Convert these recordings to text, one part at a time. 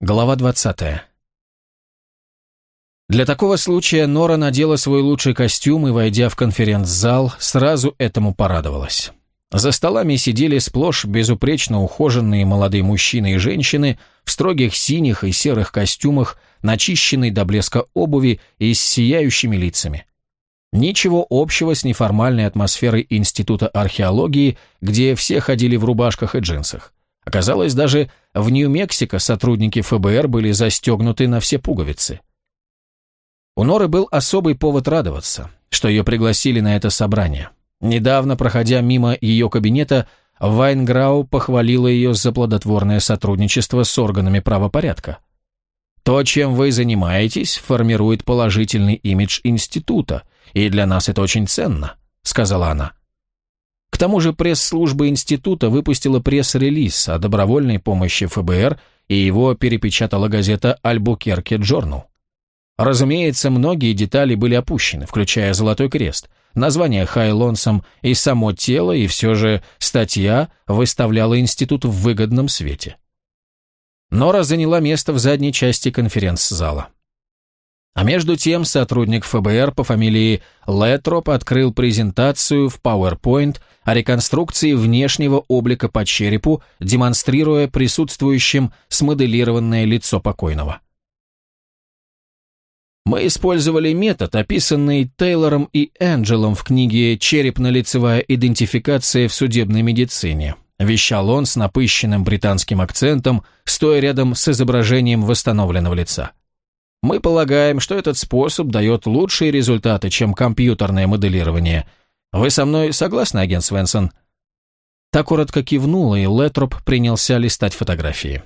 Глава 20. Для такого случая Нора надела свой лучший костюм и, войдя в конференц-зал, сразу этому порадовалась. За столами сидели сплошь безупречно ухоженные молодые мужчины и женщины в строгих синих и серых костюмах, начищенной до блеска обуви и с сияющими лицами. Ничего общего с неформальной атмосферой Института археологии, где все ходили в рубашках и джинсах. Оказалось, даже в Нью-Мексико сотрудники ФБР были застегнуты на все пуговицы. У Норы был особый повод радоваться, что ее пригласили на это собрание. Недавно, проходя мимо ее кабинета, Вайнграу похвалила ее за плодотворное сотрудничество с органами правопорядка. «То, чем вы занимаетесь, формирует положительный имидж института, и для нас это очень ценно», — сказала она. К тому же пресс-служба института выпустила пресс-релиз о добровольной помощи ФБР, и его перепечатала газета «Альбукерке Джорнал». Разумеется, многие детали были опущены, включая «Золотой крест», название Хайлонсом и само тело, и все же статья выставляла институт в выгодном свете. Нора заняла место в задней части конференц-зала. А между тем сотрудник ФБР по фамилии Летроп открыл презентацию в PowerPoint о реконструкции внешнего облика по черепу, демонстрируя присутствующим смоделированное лицо покойного. Мы использовали метод, описанный Тейлором и Энджелом в книге «Черепно-лицевая идентификация в судебной медицине», вещал он с напыщенным британским акцентом, стоя рядом с изображением восстановленного лица. Мы полагаем, что этот способ дает лучшие результаты, чем компьютерное моделирование. Вы со мной согласны, агент Свенсон?» Так коротко кивнула, и Летроп принялся листать фотографии.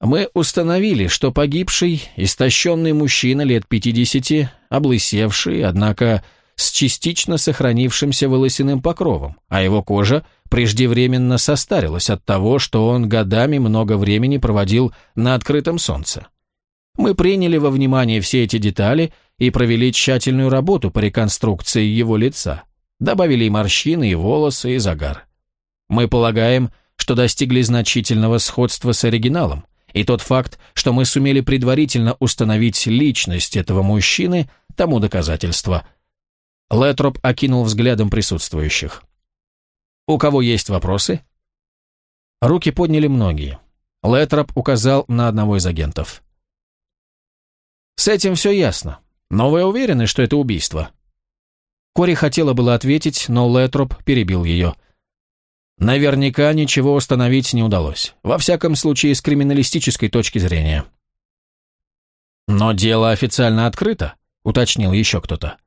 Мы установили, что погибший, истощенный мужчина лет 50, облысевший, однако с частично сохранившимся волосяным покровом, а его кожа преждевременно состарилась от того, что он годами много времени проводил на открытом солнце. Мы приняли во внимание все эти детали и провели тщательную работу по реконструкции его лица. Добавили и морщины, и волосы, и загар. Мы полагаем, что достигли значительного сходства с оригиналом, и тот факт, что мы сумели предварительно установить личность этого мужчины, тому доказательство. Летроп окинул взглядом присутствующих. «У кого есть вопросы?» Руки подняли многие. Летроп указал на одного из агентов. С этим все ясно. Но вы уверены, что это убийство?» Кори хотела было ответить, но Летроп перебил ее. Наверняка ничего установить не удалось. Во всяком случае, с криминалистической точки зрения. «Но дело официально открыто», — уточнил еще кто-то.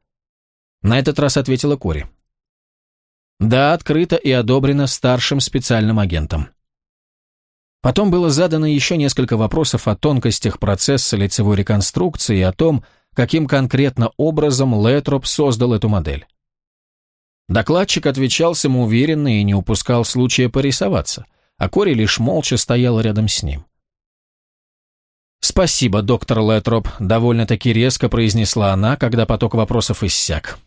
На этот раз ответила Кори. «Да, открыто и одобрено старшим специальным агентом. Потом было задано еще несколько вопросов о тонкостях процесса лицевой реконструкции и о том, каким конкретно образом Летроп создал эту модель. Докладчик отвечал самоуверенно и не упускал случая порисоваться, а Кори лишь молча стояла рядом с ним. «Спасибо, доктор Летроп», — довольно-таки резко произнесла она, когда поток вопросов иссяк.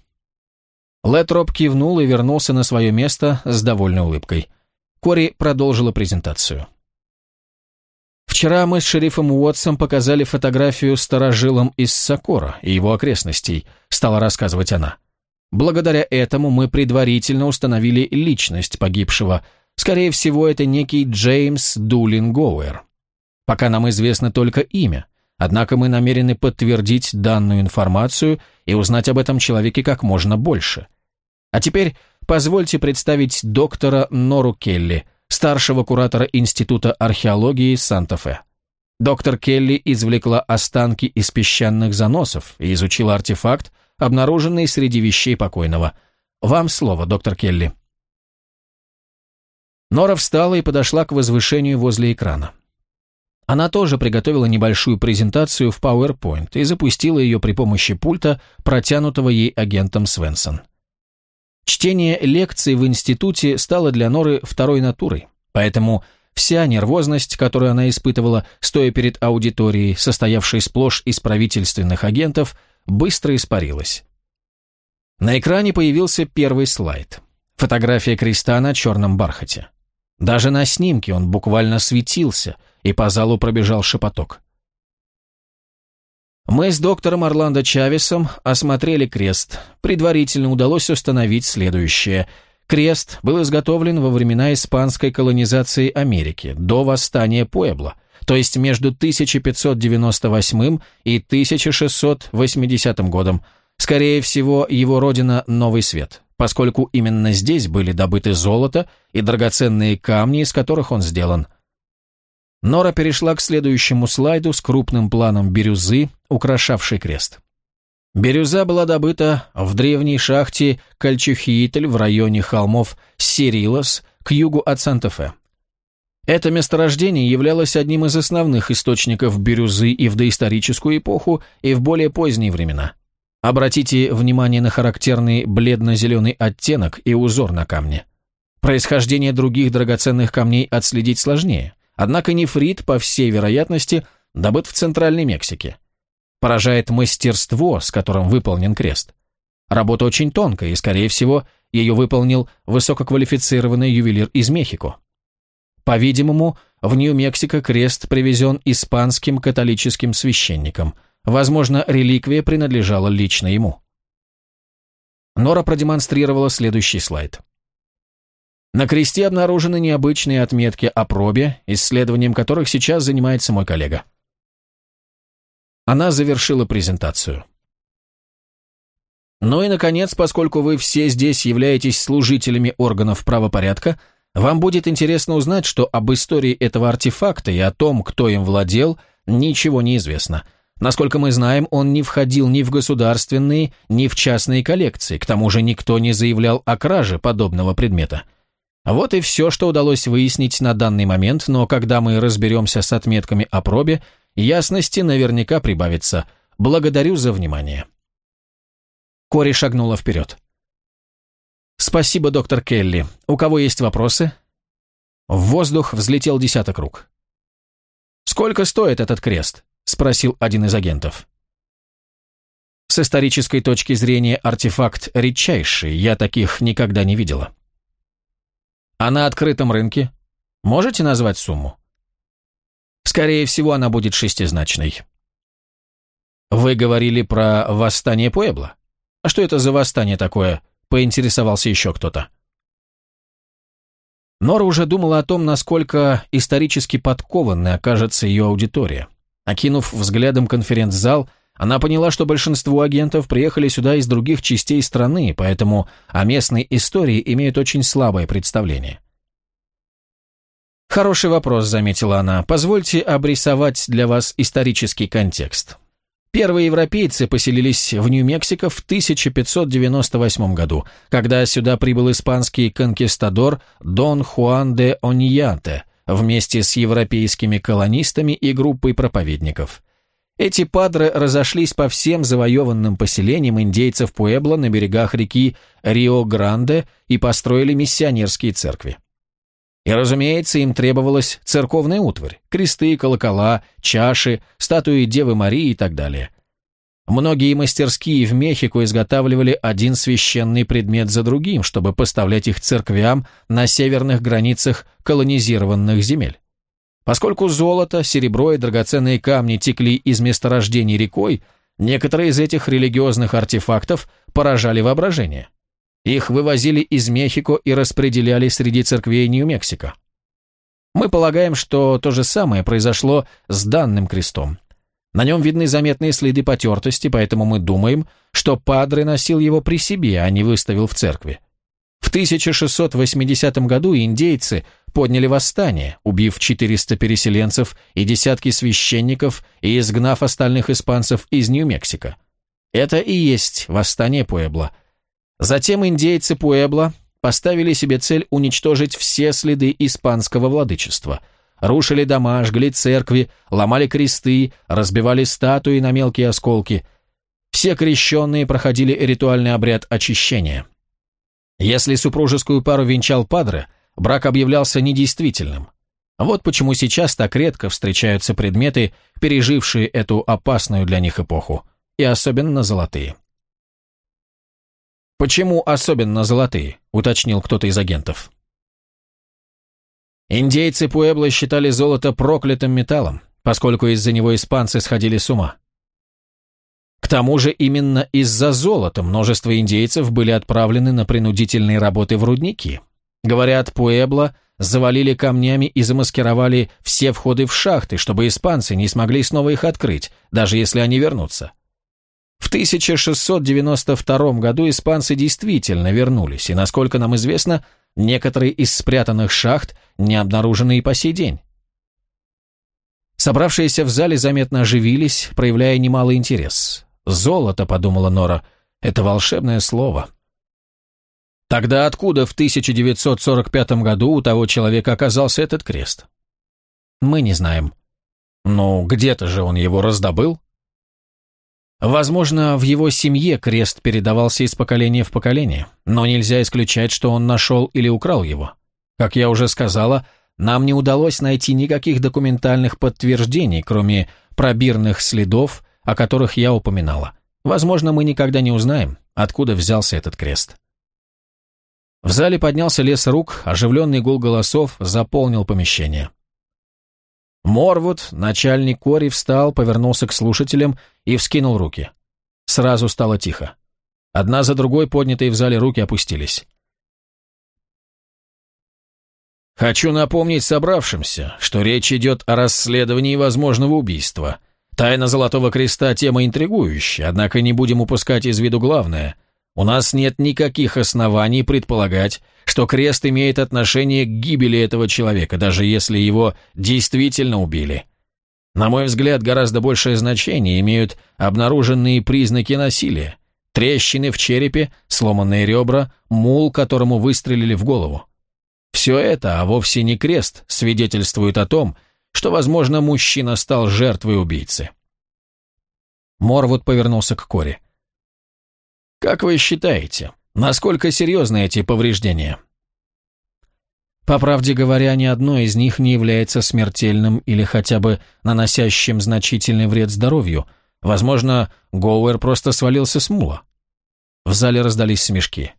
Летроп кивнул и вернулся на свое место с довольной улыбкой. Кори продолжила презентацию. Вчера мы с шерифом Уотсом показали фотографию старожилом из Сокора и его окрестностей, стала рассказывать она. Благодаря этому мы предварительно установили личность погибшего. Скорее всего, это некий Джеймс Дулин Гоуэр. Пока нам известно только имя, однако мы намерены подтвердить данную информацию и узнать об этом человеке как можно больше. А теперь позвольте представить доктора Нору Келли – старшего куратора Института археологии Санта-Фе. Доктор Келли извлекла останки из песчаных заносов и изучила артефакт, обнаруженный среди вещей покойного. Вам слово, доктор Келли. Нора встала и подошла к возвышению возле экрана. Она тоже приготовила небольшую презентацию в PowerPoint и запустила ее при помощи пульта, протянутого ей агентом Свенсон. Чтение лекций в институте стало для Норы второй натурой, поэтому вся нервозность, которую она испытывала, стоя перед аудиторией, состоявшей сплошь из правительственных агентов, быстро испарилась. На экране появился первый слайд. Фотография креста на черном бархате. Даже на снимке он буквально светился, и по залу пробежал шепоток. Мы с доктором Орландо Чавесом осмотрели крест. Предварительно удалось установить следующее. Крест был изготовлен во времена испанской колонизации Америки, до восстания Пуэбло, то есть между 1598 и 1680 годом. Скорее всего, его родина – Новый Свет, поскольку именно здесь были добыты золото и драгоценные камни, из которых он сделан – Нора перешла к следующему слайду с крупным планом бирюзы, украшавшей крест. Бирюза была добыта в древней шахте Кальчухиитль в районе холмов Сирилос к югу от Санта-Фе. Это месторождение являлось одним из основных источников бирюзы и в доисторическую эпоху, и в более поздние времена. Обратите внимание на характерный бледно-зеленый оттенок и узор на камне. Происхождение других драгоценных камней отследить сложнее. Однако нефрит, по всей вероятности, добыт в Центральной Мексике. Поражает мастерство, с которым выполнен крест. Работа очень тонкая, и, скорее всего, ее выполнил высококвалифицированный ювелир из Мехико. По-видимому, в Нью-Мексико крест привезен испанским католическим священником. Возможно, реликвия принадлежала лично ему. Нора продемонстрировала следующий слайд. На кресте обнаружены необычные отметки о пробе, исследованием которых сейчас занимается мой коллега. Она завершила презентацию. Ну и, наконец, поскольку вы все здесь являетесь служителями органов правопорядка, вам будет интересно узнать, что об истории этого артефакта и о том, кто им владел, ничего не известно. Насколько мы знаем, он не входил ни в государственные, ни в частные коллекции, к тому же никто не заявлял о краже подобного предмета – вот и все, что удалось выяснить на данный момент, но когда мы разберемся с отметками о пробе, ясности наверняка прибавится. Благодарю за внимание. Кори шагнула вперед. «Спасибо, доктор Келли. У кого есть вопросы?» В воздух взлетел десяток рук. «Сколько стоит этот крест?» – спросил один из агентов. С исторической точки зрения артефакт редчайший, я таких никогда не видела. А на открытом рынке? Можете назвать сумму? Скорее всего, она будет шестизначной. Вы говорили про восстание Пуэбла? А что это за восстание такое? Поинтересовался еще кто-то. Нора уже думала о том, насколько исторически подкованной окажется ее аудитория. Окинув взглядом конференц-зал, она поняла, что большинство агентов приехали сюда из других частей страны, поэтому о местной истории имеют очень слабое представление. «Хороший вопрос», — заметила она. «Позвольте обрисовать для вас исторический контекст. Первые европейцы поселились в Нью-Мексико в 1598 году, когда сюда прибыл испанский конкистадор Дон Хуан де Оньянте вместе с европейскими колонистами и группой проповедников. Эти падры разошлись по всем завоеванным поселениям индейцев Пуэбло на берегах реки Рио-Гранде и построили миссионерские церкви. И, разумеется, им требовалась церковная утварь, кресты, колокола, чаши, статуи Девы Марии и так далее. Многие мастерские в Мехико изготавливали один священный предмет за другим, чтобы поставлять их церквям на северных границах колонизированных земель. Поскольку золото, серебро и драгоценные камни текли из месторождений рекой, некоторые из этих религиозных артефактов поражали воображение. Их вывозили из Мехико и распределяли среди церквей Нью-Мексико. Мы полагаем, что то же самое произошло с данным крестом. На нем видны заметные следы потертости, поэтому мы думаем, что Падре носил его при себе, а не выставил в церкви. В 1680 году индейцы подняли восстание, убив 400 переселенцев и десятки священников и изгнав остальных испанцев из Нью-Мексико. Это и есть восстание Пуэбла. Затем индейцы Пуэбла поставили себе цель уничтожить все следы испанского владычества. Рушили дома, жгли церкви, ломали кресты, разбивали статуи на мелкие осколки. Все крещенные проходили ритуальный обряд очищения – если супружескую пару венчал падре, брак объявлялся недействительным. Вот почему сейчас так редко встречаются предметы, пережившие эту опасную для них эпоху, и особенно золотые. «Почему особенно золотые?» – уточнил кто-то из агентов. Индейцы Пуэбло считали золото проклятым металлом, поскольку из-за него испанцы сходили с ума. К тому же именно из-за золота множество индейцев были отправлены на принудительные работы в рудники. Говорят, Пуэбло завалили камнями и замаскировали все входы в шахты, чтобы испанцы не смогли снова их открыть, даже если они вернутся. В 1692 году испанцы действительно вернулись, и, насколько нам известно, некоторые из спрятанных шахт не обнаружены и по сей день. Собравшиеся в зале заметно оживились, проявляя немалый интерес. «Золото», — подумала Нора, — «это волшебное слово». Тогда откуда в 1945 году у того человека оказался этот крест? Мы не знаем. Ну, где-то же он его раздобыл? Возможно, в его семье крест передавался из поколения в поколение, но нельзя исключать, что он нашел или украл его. Как я уже сказала, нам не удалось найти никаких документальных подтверждений, кроме пробирных следов, о которых я упоминала. Возможно, мы никогда не узнаем, откуда взялся этот крест. В зале поднялся лес рук, оживленный гул голосов заполнил помещение. Морвуд, начальник Кори, встал, повернулся к слушателям и вскинул руки. Сразу стало тихо. Одна за другой поднятые в зале руки опустились. Хочу напомнить собравшимся, что речь идет о расследовании возможного убийства. Тайна Золотого Креста – тема интригующая, однако не будем упускать из виду главное – у нас нет никаких оснований предполагать, что крест имеет отношение к гибели этого человека, даже если его действительно убили. На мой взгляд, гораздо большее значение имеют обнаруженные признаки насилия. Трещины в черепе, сломанные ребра, мул, которому выстрелили в голову. Все это, а вовсе не крест, свидетельствует о том, что, возможно, мужчина стал жертвой убийцы. Морвуд повернулся к Коре. Как вы считаете, насколько серьезны эти повреждения? По правде говоря, ни одно из них не является смертельным или хотя бы наносящим значительный вред здоровью. Возможно, Гоуэр просто свалился с мула. В зале раздались смешки.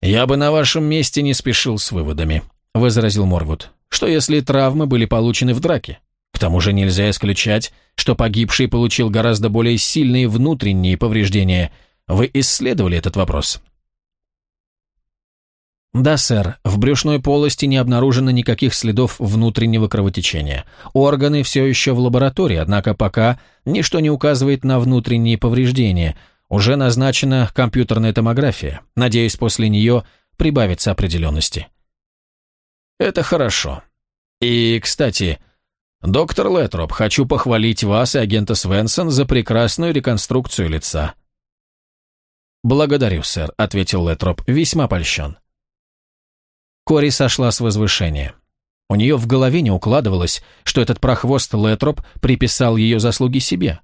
«Я бы на вашем месте не спешил с выводами», — возразил Морвуд. «Что если травмы были получены в драке? К тому же нельзя исключать, что погибший получил гораздо более сильные внутренние повреждения. Вы исследовали этот вопрос? Да, сэр. В брюшной полости не обнаружено никаких следов внутреннего кровотечения. Органы все еще в лаборатории, однако пока ничто не указывает на внутренние повреждения. Уже назначена компьютерная томография. Надеюсь, после нее прибавится определенности. Это хорошо. И, кстати, «Доктор Летроп, хочу похвалить вас и агента Свенсон за прекрасную реконструкцию лица». «Благодарю, сэр», — ответил Летроп, — «весьма польщен». Кори сошла с возвышения. У нее в голове не укладывалось, что этот прохвост Летроп приписал ее заслуги себе.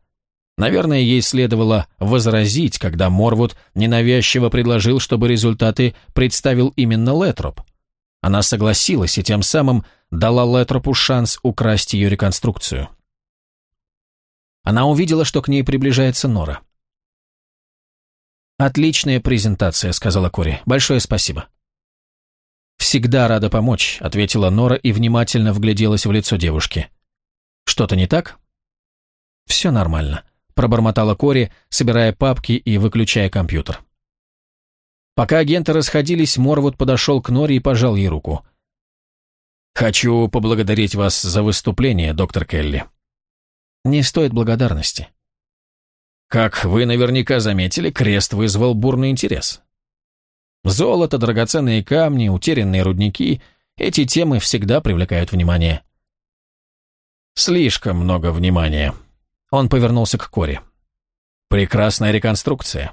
Наверное, ей следовало возразить, когда Морвуд ненавязчиво предложил, чтобы результаты представил именно Летроп. Она согласилась и тем самым дала Летропу шанс украсть ее реконструкцию. Она увидела, что к ней приближается Нора. «Отличная презентация», — сказала Кори. «Большое спасибо». «Всегда рада помочь», — ответила Нора и внимательно вгляделась в лицо девушки. «Что-то не так?» «Все нормально», — пробормотала Кори, собирая папки и выключая компьютер. Пока агенты расходились, Морвуд подошел к Норе и пожал ей руку. «Хочу поблагодарить вас за выступление, доктор Келли». «Не стоит благодарности». «Как вы наверняка заметили, крест вызвал бурный интерес. Золото, драгоценные камни, утерянные рудники – эти темы всегда привлекают внимание». «Слишком много внимания». Он повернулся к Коре. «Прекрасная реконструкция».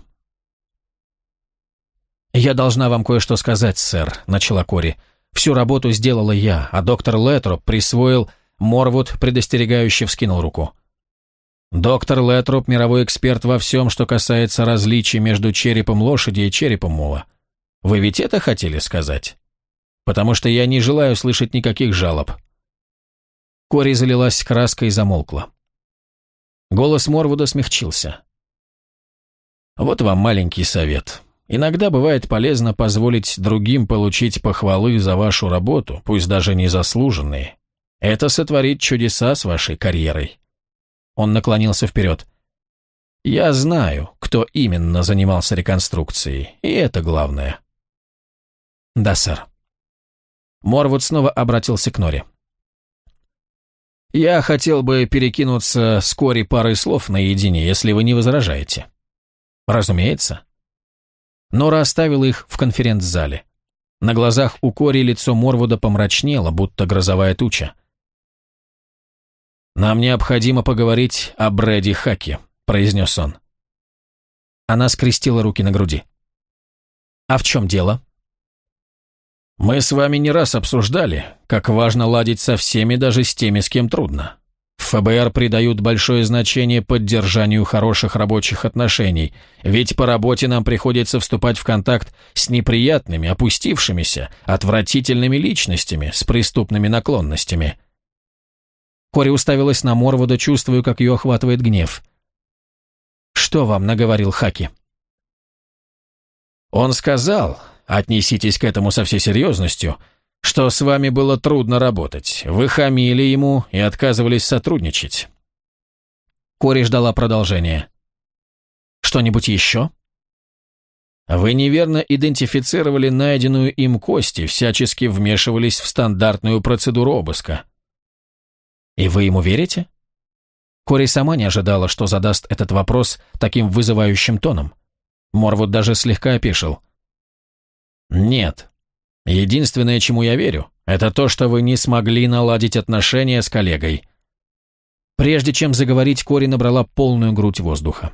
«Я должна вам кое-что сказать, сэр», – начала Кори. Всю работу сделала я, а доктор Летроп присвоил... Морвуд предостерегающе вскинул руку. Доктор Летроп – мировой эксперт во всем, что касается различий между черепом лошади и черепом мула. Вы ведь это хотели сказать? Потому что я не желаю слышать никаких жалоб. Кори залилась краской и замолкла. Голос Морвуда смягчился. Вот вам маленький совет. Иногда бывает полезно позволить другим получить похвалы за вашу работу, пусть даже незаслуженные. Это сотворит чудеса с вашей карьерой. Он наклонился вперед. Я знаю, кто именно занимался реконструкцией, и это главное. Да, сэр. Морвуд снова обратился к Норе. «Я хотел бы перекинуться с парой слов наедине, если вы не возражаете». «Разумеется». Нора оставила их в конференц-зале. На глазах у Кори лицо Морвуда помрачнело, будто грозовая туча. «Нам необходимо поговорить о Брэди Хаке», — произнес он. Она скрестила руки на груди. «А в чем дело?» Мы с вами не раз обсуждали, как важно ладить со всеми, даже с теми, с кем трудно. ФБР придают большое значение поддержанию хороших рабочих отношений, ведь по работе нам приходится вступать в контакт с неприятными, опустившимися, отвратительными личностями с преступными наклонностями. Кори уставилась на Морвуда, чувствуя, как ее охватывает гнев. «Что вам наговорил Хаки?» Он сказал, Отнеситесь к этому со всей серьезностью, что с вами было трудно работать. Вы хамили ему и отказывались сотрудничать. Кори ждала продолжения. Что-нибудь еще? Вы неверно идентифицировали найденную им кость и всячески вмешивались в стандартную процедуру обыска. И вы ему верите? Кори сама не ожидала, что задаст этот вопрос таким вызывающим тоном. Морвуд даже слегка опешил. Нет. Единственное, чему я верю, это то, что вы не смогли наладить отношения с коллегой. Прежде чем заговорить, Кори набрала полную грудь воздуха.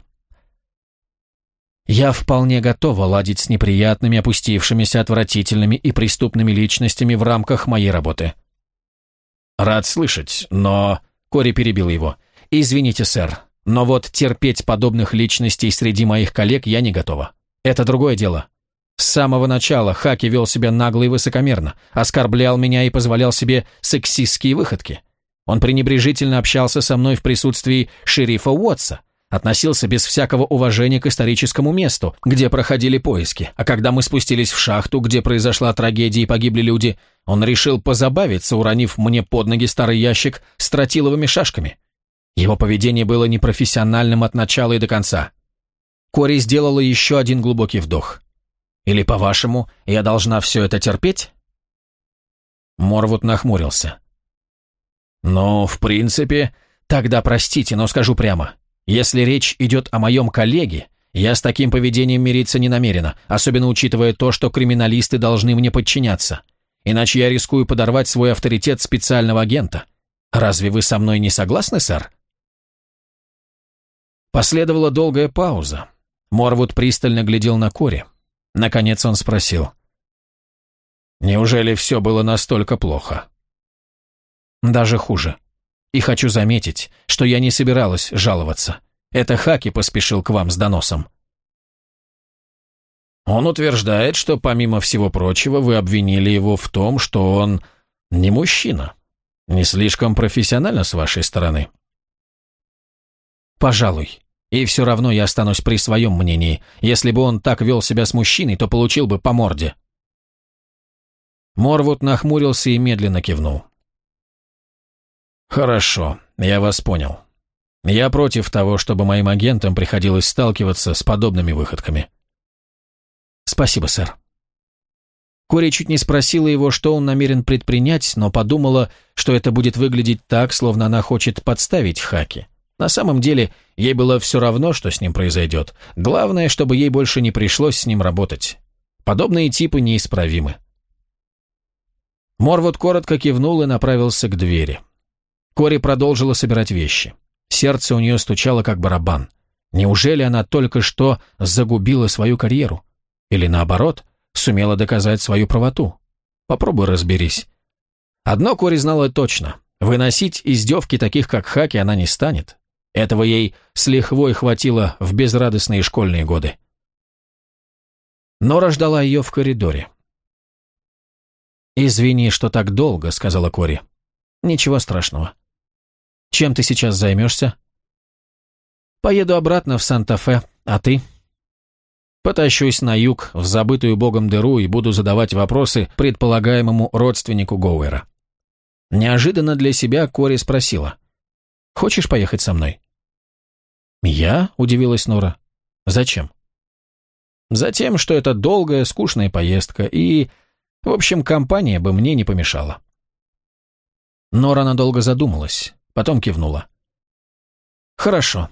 Я вполне готова ладить с неприятными, опустившимися, отвратительными и преступными личностями в рамках моей работы. Рад слышать, но... Кори перебил его. Извините, сэр, но вот терпеть подобных личностей среди моих коллег я не готова. Это другое дело. С самого начала Хаки вел себя нагло и высокомерно, оскорблял меня и позволял себе сексистские выходки. Он пренебрежительно общался со мной в присутствии шерифа Уотса, относился без всякого уважения к историческому месту, где проходили поиски, а когда мы спустились в шахту, где произошла трагедия и погибли люди, он решил позабавиться, уронив мне под ноги старый ящик с тротиловыми шашками. Его поведение было непрофессиональным от начала и до конца. Кори сделала еще один глубокий вдох. Или, по-вашему, я должна все это терпеть?» Морвуд нахмурился. «Ну, в принципе, тогда простите, но скажу прямо. Если речь идет о моем коллеге, я с таким поведением мириться не намерена, особенно учитывая то, что криминалисты должны мне подчиняться. Иначе я рискую подорвать свой авторитет специального агента. Разве вы со мной не согласны, сэр?» Последовала долгая пауза. Морвуд пристально глядел на Кори. Наконец он спросил. «Неужели все было настолько плохо?» «Даже хуже. И хочу заметить, что я не собиралась жаловаться. Это Хаки поспешил к вам с доносом». «Он утверждает, что, помимо всего прочего, вы обвинили его в том, что он не мужчина. Не слишком профессионально с вашей стороны». «Пожалуй. И все равно я останусь при своем мнении. Если бы он так вел себя с мужчиной, то получил бы по морде. Морвуд нахмурился и медленно кивнул. «Хорошо, я вас понял. Я против того, чтобы моим агентам приходилось сталкиваться с подобными выходками». «Спасибо, сэр». Кори чуть не спросила его, что он намерен предпринять, но подумала, что это будет выглядеть так, словно она хочет подставить Хаки. На самом деле, ей было все равно, что с ним произойдет. Главное, чтобы ей больше не пришлось с ним работать. Подобные типы неисправимы. Морвуд коротко кивнул и направился к двери. Кори продолжила собирать вещи. Сердце у нее стучало, как барабан. Неужели она только что загубила свою карьеру? Или наоборот, сумела доказать свою правоту? Попробуй разберись. Одно Кори знала точно. Выносить издевки таких, как Хаки, она не станет. Этого ей с лихвой хватило в безрадостные школьные годы. Нора ждала ее в коридоре. «Извини, что так долго», — сказала Кори. «Ничего страшного. Чем ты сейчас займешься?» «Поеду обратно в Санта-Фе, а ты?» Потащусь на юг, в забытую богом дыру, и буду задавать вопросы предполагаемому родственнику Гоуэра. Неожиданно для себя Кори спросила. «Хочешь поехать со мной?» «Я?» – удивилась Нора. «Зачем?» «Затем, что это долгая, скучная поездка, и, в общем, компания бы мне не помешала». Нора надолго задумалась, потом кивнула. «Хорошо,